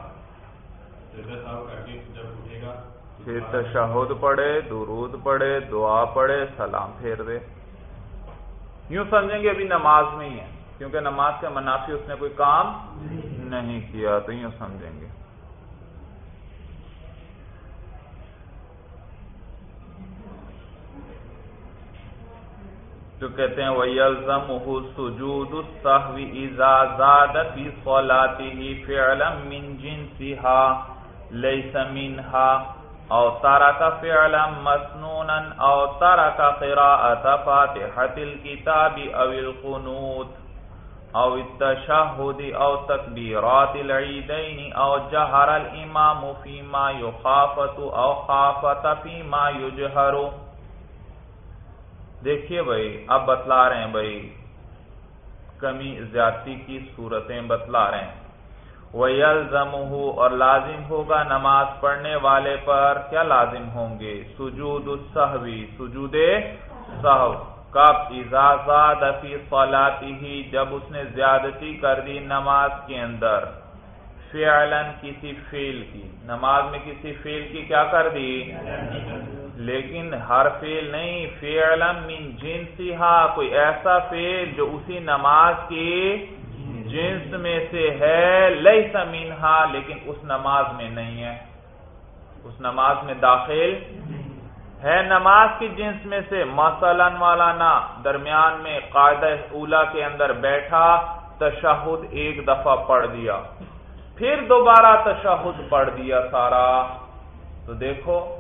پھر تشہد پڑھے درود پڑھے دعا پڑھے سلام پھیر دے۔ یوں سمجھیں گے ابھی نماز میں ہی ہے کیونکہ نماز کے منافی اس نے کوئی کام نہیں کیا تو یوں سمجھیں گے۔ جو کہتے ہیں، وَيَلْزَمُهُ سُجُودُ السَّهْوِ إِذَا زَادَ فِي صَلَاتِهِ فِعْلًا مِّن جِنسِهَا، لَيْسَ مِنْهَا، أَوْ تَرَكَ فِعْلًا مَسْنُونًا، أَوْ تَرَكَ قِرَاءَةَ فَاتِحَةِ الْكِتَابِ أَوِ الْقُنُوتِ، أَوْ التَّشَهُّدِ أَوْ تَكْبِيرَاتِ الْعِيدَيْنِ، أَوْ جَهَرَ الْإِمَامُ فِيمَا يُخَافَتُ، أَوْ خَافَتَ فِيمَا يُجْهَرُ. دیکھیے بھائی، اب بتلا رہے ہیں بھائی، کمی زیادتی کی صورتیں بتلا رہے ہیں۔ وَيَلْزَمُهُ، اور لازم ہوگا نماز پڑھنے والے پر۔ کیا لازم ہوں گے؟ سجود السہوی سجود سہو۔ کب؟ ازازاد فی صلاته، جب اس نے زیادتی کر دی نماز کے اندر۔ فعلاً کسی فیل کی۔ نماز میں کسی فیل کی کیا کر دی؟ لیکن ہر فیل نہیں، فعلا من جنسہا۔ کوئی ایسا فیل جو اسی نماز کی جنس میں سے ہے، لیس منہا، لیکن اس نماز میں نہیں ہے۔ اس نماز میں داخل ہے۔ نماز کی جنس میں سے مثلا مولانا درمیان میں قاعدہ اولا کے اندر بیٹھا، تشہد ایک دفعہ پڑھ دیا پھر دوبارہ تشہد پڑھ دیا سارا۔ تو دیکھو،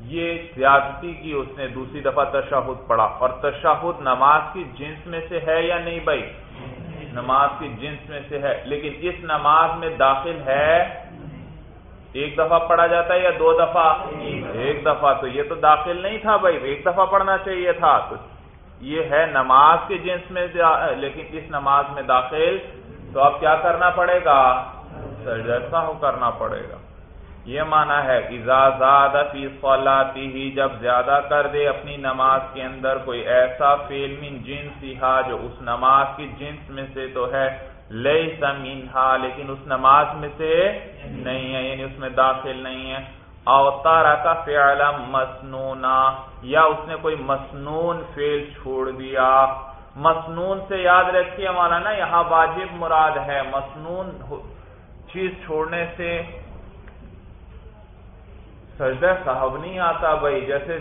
یہ زیادتی کی اس نے دوسری دفعہ تشہد پڑھا۔ اور تشہد نماز کی جنس میں سے ہے یا نہیں بھائی؟ نماز کی جنس میں سے ہے۔ لیکن اس نماز میں داخل ہے، ایک دفعہ پڑھا جاتا ہے یا دو دفعہ؟ ایک دفعہ۔ تو یہ تو داخل نہیں تھا بھائی، ایک دفعہ پڑھنا چاہیے تھا۔ تو یہ ہے نماز کے جنس میں لیکن اس نماز میں داخل۔ تو اب کیا کرنا پڑے گا؟ سجدہ ہو کرنا پڑے گا۔ یہ مانا ہے زاد فی صلاتی جب زیادہ کر دے اپنی نماز کے اندر کوئی ایسا فیل من جنس ہا، جو اس نماز کی جنس میں سے تو ہے، لیس منہا لیکن اس نماز میں سے نہیں ہے یعنی اس میں داخل نہیں ہے۔ اوتارا کا فعل مسنونا، یا اس نے کوئی مسنون فیل چھوڑ دیا۔ مسنون سے یاد رکھیے ہمارا نا یہاں واجب مراد ہے، مسنون چیز چھوڑنے سے سجدہ صاحب نہیں آتا بھائی، جیسے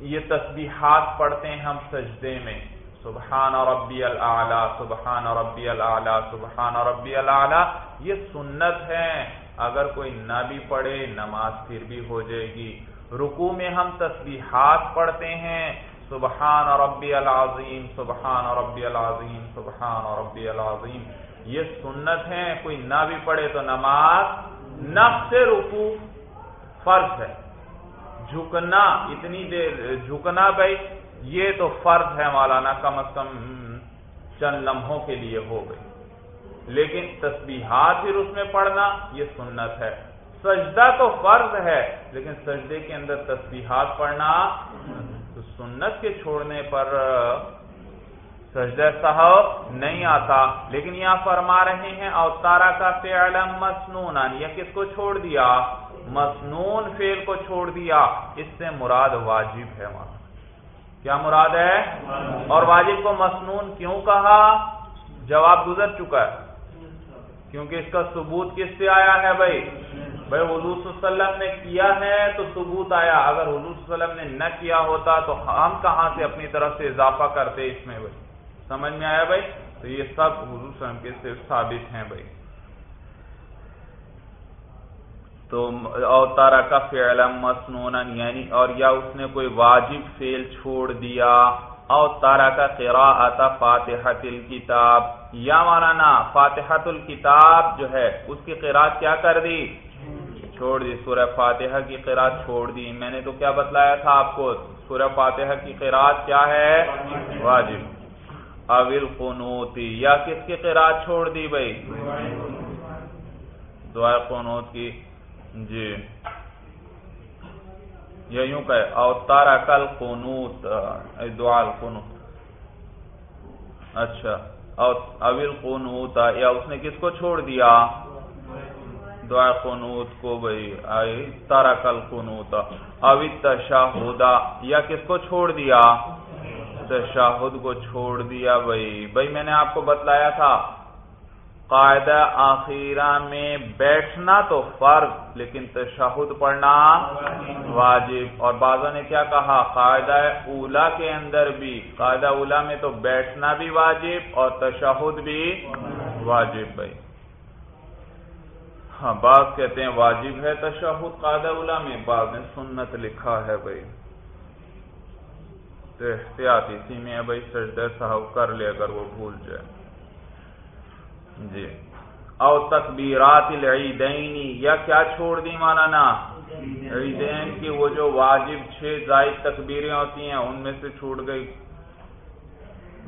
یہ تسبیحات پڑھتے ہیں ہم سجدے میں۔ سبحان ربی العلی سبحان ربی العلی سبحان ربی العلی یہ سنت ہے۔ اگر کوئی نہ بھی پڑھے، نماز پھر بھی ہو جائے گی۔ رکو میں ہم تسبیحات پڑھتے ہیں۔ سبحان ربی العظیم، سبحان ربی العظیم، سبحان ربی العظیم۔ یہ سنت ہے کوئی نہ بھی پڑھے تو نماز، نفس رکو، فرض ہے۔ جھکنا، اتنی دیر، جھکنا بھائی، یہ تو فرض ہے مولانا، کم از کم چند لمحوں کے لیے ہو گئی۔ لیکن تسبیحات پھر اس میں پڑھنا، یہ سنت ہے۔ سجدہ تو فرض ہے، لیکن سجدے کے اندر تسبیحات پڑھنا، تو سنت کے چھوڑنے پر سجدہ صاحب نہیں آتا۔ لیکن یہاں فرما رہے ہیں اوتارا کا فعل مسنون یہ کس کو چھوڑ دیا؟ مسنون فیل کو چھوڑ دیا۔ اس سے مراد واجب ہے وہاں۔ کیا مراد ہے؟ اور واجب کو مسنون کیوں کہا؟ جواب گزر چکا ہے۔ کیونکہ اس کا ثبوت کس سے آیا ہے بھائی؟ بھائی حضور صلی اللہ علیہ وسلم نے کیا ہے تو ثبوت آیا۔ اگر حضور صلی اللہ علیہ وسلم نے نہ کیا ہوتا تو ہم کہاں سے اپنی طرف سے اضافہ کرتے اس میں بھائی؟ سمجھ میں آیا بھائی؟ تو یہ سب حضور صلی اللہ علیہ وسلم کے صرف ثابت ہیں بھائی۔ تو اوتارا کا فعل مسنون یعنی اور یا اس نے کوئی واجب فعل چھوڑ دیا اوتارا کا قرا آتا فاتحت الکتاب یا مولانا فاتحت الکتاب جو ہے، اس کی قرآت کیا کر دی؟ چھوڑ دی۔ سورہ فاتحہ کی قرآت چھوڑ دی۔ میں نے تو کیا بتلایا تھا آپ کو؟ سورہ فاتحہ کی قرآت کیا ہے؟ واجب۔ اول قنوتی یا کس کی قرآن چھوڑ دی بھائی دعائے قنوت کی جی۔ یا یوں کہ اوتارا کل قنوت دعا القنوت۔ اچھا۔ اول قنوت یا اس نے کس کو چھوڑ دیا؟ دعا قنوت کو بھائی تارا کل قنوت اوی تشاہدہ یا کس کو چھوڑ دیا؟ تشاہد کو چھوڑ دیا بھائی۔ بھائی، میں نے آپ کو بتلایا تھا، قاعدہ آخیرہ میں بیٹھنا تو فرض، لیکن تشہد پڑھنا واجب۔ اور بعضوں نے کیا کہا، قاعدہ اولا کے اندر بھی، قاعدہ اولا میں تو بیٹھنا بھی واجب اور تشہد بھی واجب بھائی۔ ہاں بعض کہتے ہیں واجب ہے تشہد قاعدہ اولا میں، بعض نے سنت لکھا ہے بھائی۔ تو احتیاط اسی میں بھائی، سجدہ صاحب کر لے اگر وہ بھول جائے۔ جی۔ او تکبیرات العیدینی یا کیا چھوڑ دی مولانا؟ عیدین کی وہ جو واجب چھ زائد تکبیریں ہوتی ہیں، ان میں سے چھوڑ گئی۔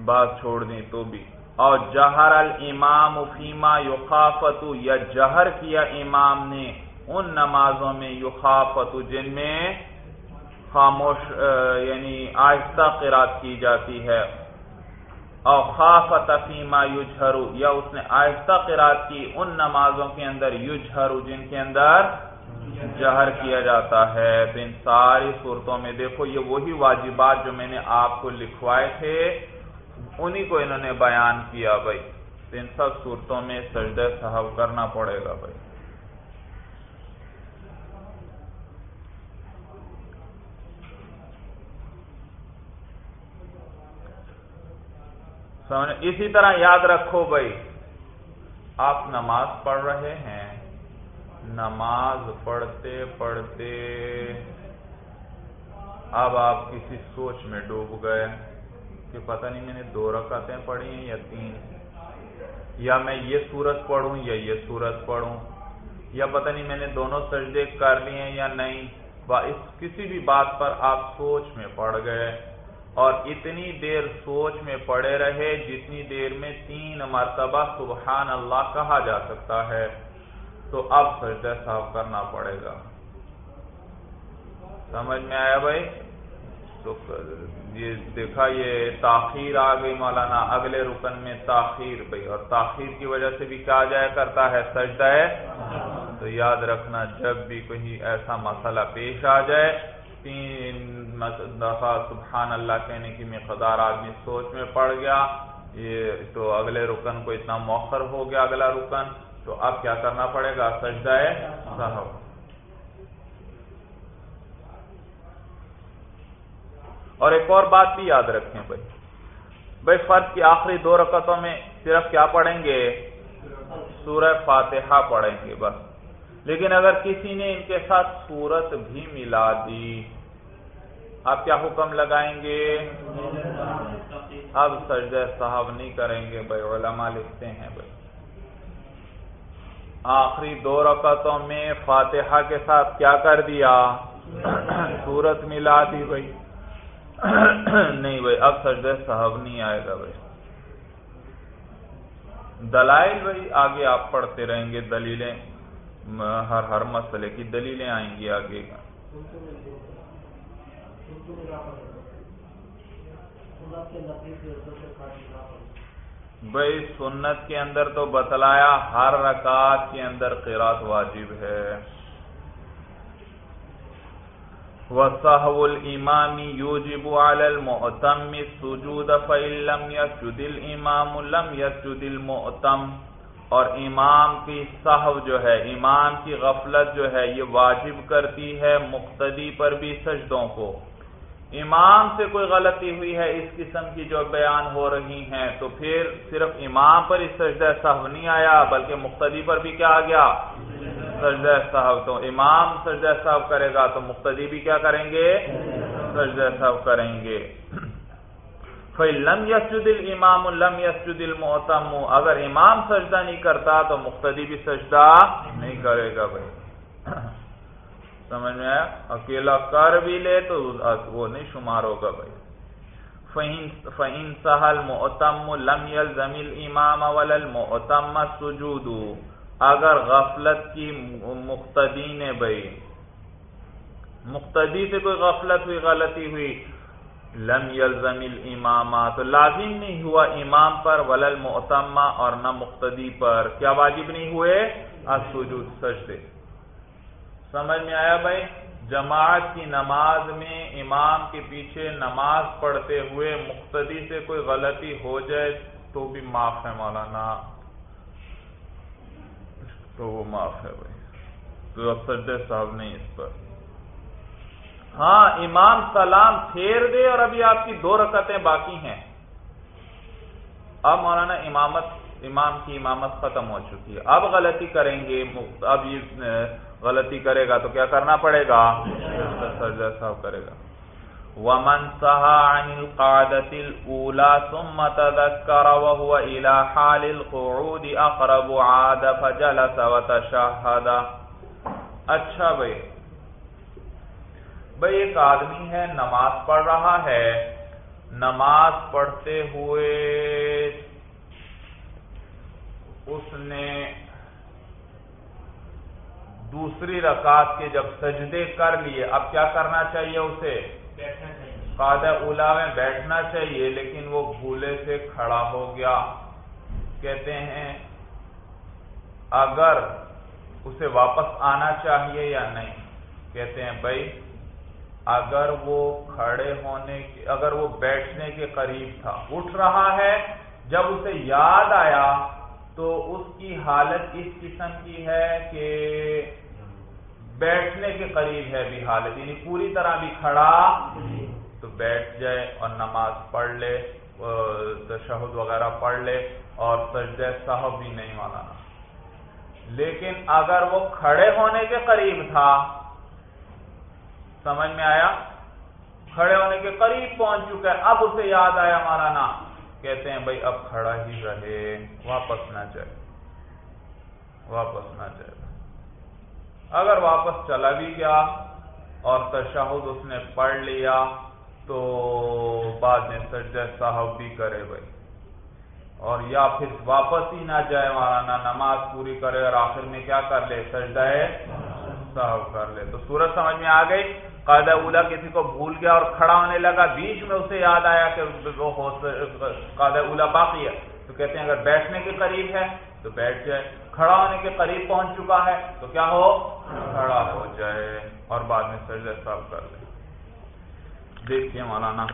بات چھوڑ دی تو بھی۔ اور جہر الامام فیما یخافت، یا جہر کیا امام نے ان نمازوں میں یخافت، جن میں خاموش یعنی آہستہ قرات کی جاتی ہے۔ اور خاف تفیما یوجھرو یا اس نے آہستہ قرات کی ان نمازوں کے اندر یوجھرو جن کے اندر جہر کیا جاتا ہے۔ تو ان ساری صورتوں میں دیکھو، یہ وہی واجبات جو میں نے آپ کو لکھوائے تھے، انہی کو انہوں نے بیان کیا بھائی۔ ان سب صورتوں میں سجدہ صاحب کرنا پڑے گا بھائی۔ اسی طرح یاد رکھو بھائی، آپ نماز پڑھ رہے ہیں، نماز پڑھتے پڑھتے اب آپ کسی سوچ میں ڈوب گئے کہ پتہ نہیں میں نے دو رکعتیں پڑھی ہیں یا تین۔ یا میں یہ سورت پڑھوں یا یہ سورت پڑھوں۔ یا پتہ نہیں میں نے دونوں سجدے کر لیے ہیں یا نہیں۔ اس کسی بھی بات پر آپ سوچ میں پڑ گئے۔ اور اتنی دیر سوچ میں پڑے رہے جتنی دیر میں تین مرتبہ سبحان اللہ کہا جا سکتا ہے، تو اب سجدہ صاحب کرنا پڑے گا۔ سمجھ میں آیا بھائی؟ تو یہ دیکھا، یہ تاخیر آ گئی مولانا، اگلے رکن میں تاخیر بھائی۔ اور تاخیر کی وجہ سے بھی کیا جایا کرتا ہے؟ سجدہ۔ ہے تو یاد رکھنا، جب بھی کوئی ایسا مسئلہ پیش آ جائے تین دفعہ سبحان اللہ کہنے کی مقدار آدمی سوچ میں پڑ گیا، یہ تو اگلے رکن کو اتنا موخر ہو گیا اگلا رکن، تو اب کیا کرنا پڑے گا؟ سجدہ صاحب اور ایک اور بات بھی یاد رکھیں بھائی۔ بھائی فرض کی آخری دو رکعتوں میں صرف کیا پڑھیں گے؟ سورہ فاتحہ پڑھیں گے بس۔ لیکن اگر کسی نے ان کے ساتھ سورت بھی ملا دی آپ کیا حکم لگائیں گے؟ اب سجدہ صاحب نہیں کریں گے بھائی، علماء لکھتے ہیں بھائی۔ آخری دو رکعتوں میں فاتحہ کے ساتھ کیا کر دیا؟ سورت ملا دی بھائی۔ نہیں بھائی، اب سجدہ صاحب نہیں آئے گا بھائی۔ دلائل بھائی، آگے آپ پڑھتے رہیں گے۔ دلیلیں، ہر ہر مسئلے کی دلیلیں آئیں گی آگے۔ بھائی، سنت کے اندر تو بتلایا ہر رکعت کے اندر قرات واجب ہے۔ وصحو الامام یوجب علی المعتم سجود فإن يسجد الامام لم يسجد المعتم اور امام کی صحو جو ہے، امام کی غفلت جو ہے، یہ واجب کرتی ہے مقتدی پر بھی سجدوں کو۔ امام سے کوئی غلطی ہوئی ہے اس قسم کی جو بیان ہو رہی ہیں، تو پھر صرف امام پر اس سجدہ صحب نہیں آیا، بلکہ مقتدی پر بھی کیا آ گیا؟ سجدہ صاحب۔ تو امام سجدہ صاحب کرے گا تو مقتدی بھی کیا کریں گے؟ سجدہ صاحب کریں گے۔ لم یسجد الامام لم یسجد المعتم اگر امام سجدہ نہیں کرتا تو مقتدی بھی سجدہ نہیں کرے گا بھائی۔ سمجھ میں آیا؟ اکیلا کر بھی لے تو وہ نہیں شمار ہوگا بھائی۔ فَإِن سَحَ الْمُؤْتَمُّ لَمْ يَلْزَمِ الْإِمَامَ وَلَا الْمُؤْتَمَّ السُّجُودُ۔ اگر غفلت کی مقتدی نے بھئی مقتدی سے کوئی غفلت ہوئی، غلطی ہوئی، لم يلزم الامام تو لازم نہیں ہوا امام پر ولل المؤتمہ اور نہ مقتدی پر۔ کیا واجب نہیں ہوئے؟ السجود، سجدے۔ سمجھ میں آیا بھائی؟ جماعت کی نماز میں امام کے پیچھے نماز پڑھتے ہوئے مقتدی سے کوئی غلطی ہو جائے تو بھی معاف ہے مولانا۔ تو وہ معاف ہے بھائی۔ تو سجدے صاحب نہیں اس پر۔ ہاں امام سلام پھیر دے اور ابھی آپ کی دو رکعتیں باقی ہیں۔ اب مولانا امامت، امام کی امامت ختم ہو چکی ہے۔ اب غلطی کریں گے۔ اب یہ غلطی کرے گا تو کیا کرنا پڑے گا؟ سرجا صاحب کرے گا۔ ومن سہا عن القعدة الأولى ثم تذكر وهو إلى حال القعود أقرب عاد فجلس وتشهد۔ اچھا بھئی بھئی ایک آدمی ہے، نماز پڑھ رہا ہے۔ نماز پڑھتے ہوئے اس نے دوسری رکعت کے جب سجدے کر لیے اب کیا کرنا چاہیے اسے؟ قادہ اولا میں بیٹھنا چاہیے لیکن وہ بھولے سے کھڑا ہو گیا۔ کہتے ہیں اگر اسے واپس آنا چاہیے یا نہیں؟ کہتے ہیں بھائی اگر وہ کھڑے ہونے کے اگر وہ بیٹھنے کے قریب تھا۔ اٹھ رہا ہے جب اسے یاد آیا تو اس کی حالت اس قسم کی ہے کہ بیٹھنے کے قریب ہے بھی حالت یعنی پوری طرح بھی کھڑا تو بیٹھ جائے اور نماز پڑھ لے تشہد وغیرہ پڑھ لے اور سجدہ صاحب بھی نہیں مانا لیکن اگر وہ کھڑے ہونے کے قریب تھا، سمجھ میں آیا؟ کھڑے ہونے کے قریب پہنچ چکا ہے، اب اسے یاد آیا مولانا، کہتے ہیں بھائی اب کھڑا ہی رہے، واپس نہ جائے، واپس نہ جائے۔ اگر واپس چلا بھی گیا اور تشہد اس نے پڑھ لیا، تو بعد میں سجدہ صاحب بھی کرے بھائی اور یا پھر واپس ہی نہ جائے، مولانا نماز پوری کرے اور آخر میں کیا کر لے؟ سجدہ صاحب کر لے۔ تو سورج سمجھ میں آ گئی۔ قاعدہ اولا کسی کو بھول گیا اور کھڑا ہونے لگا، بیچ میں اسے یاد آیا کہ وہ قاعدہ اولا باقی ہے۔ تو کہتے ہیں اگر بیٹھنے کے قریب ہے تو بیٹھ جائے۔ کھڑا ہونے کے قریب پہنچ چکا ہے۔ تو کیا ہو؟ کھڑا ہو جائے۔ اور بعد میں سجدہ صاحب کر لے۔ دیکھیے مولانا۔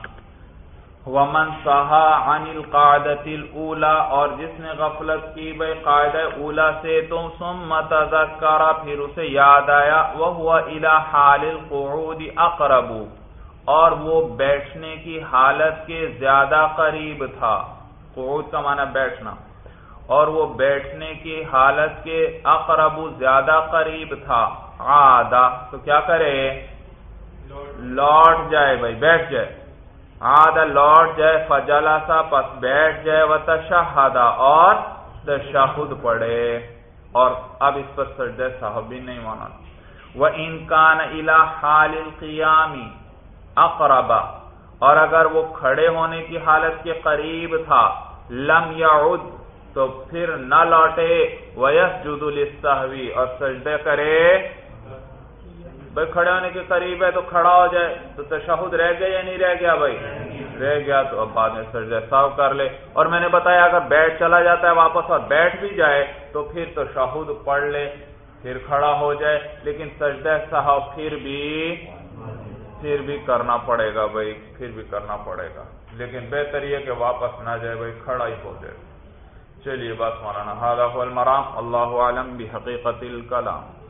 ومن سہا عن القعدت الاولا اور جس نے غفلت کی بھائی قاعدہ اولا سے تو ثم تذکر، پھر اسے یاد آیا۔ وهو الى حال القعود اقرب اور وہ بیٹھنے کی حالت کے زیادہ قریب تھا۔ قعود کا معنی بیٹھنا۔ اور وہ بیٹھنے کی حالت کے اقرب زیادہ قریب تھا۔ عادہ۔ تو کیا کرے؟ لوٹ جائے بھائی، بیٹھ جائے۔ آدھا لوٹ جائے فجلا سا پس بیٹھ جائے، و تشہدا اور تشہد پڑے اور اب اس پر سجدہ صاحب بھی نہیں مانا۔ وہ انکان الا حال القیامی اقربا اور اگر وہ کھڑے ہونے کی حالت کے قریب تھا، لم یعد۔ تو پھر نہ لوٹے ویسجد للسہوی اور سجدہ کرے۔ بھائی کھڑے ہونے کے قریب ہے تو کھڑا ہو جائے۔ تو تشہد رہ گیا یا نہیں رہ گیا بھائی؟ رہ گیا تو اب بعد میں سجدہ صاحب کر لے۔ اور میں نے بتایا اگر بیٹھ چلا جاتا ہے واپس اور بیٹھ بھی جائے تو پھر تو شہود پڑھ لے۔ پھر کھڑا ہو جائے۔ لیکن سجدہ صاحب پھر بھی پھر بھی کرنا پڑے گا بھائی، پھر بھی کرنا پڑے گا۔ لیکن بہتر یہ کہ واپس نہ جائے بھائی، کھڑا ہی ہو جائے۔ چلیے بس مولانا المرام. اللہ عالم بھی حقیقت الکلام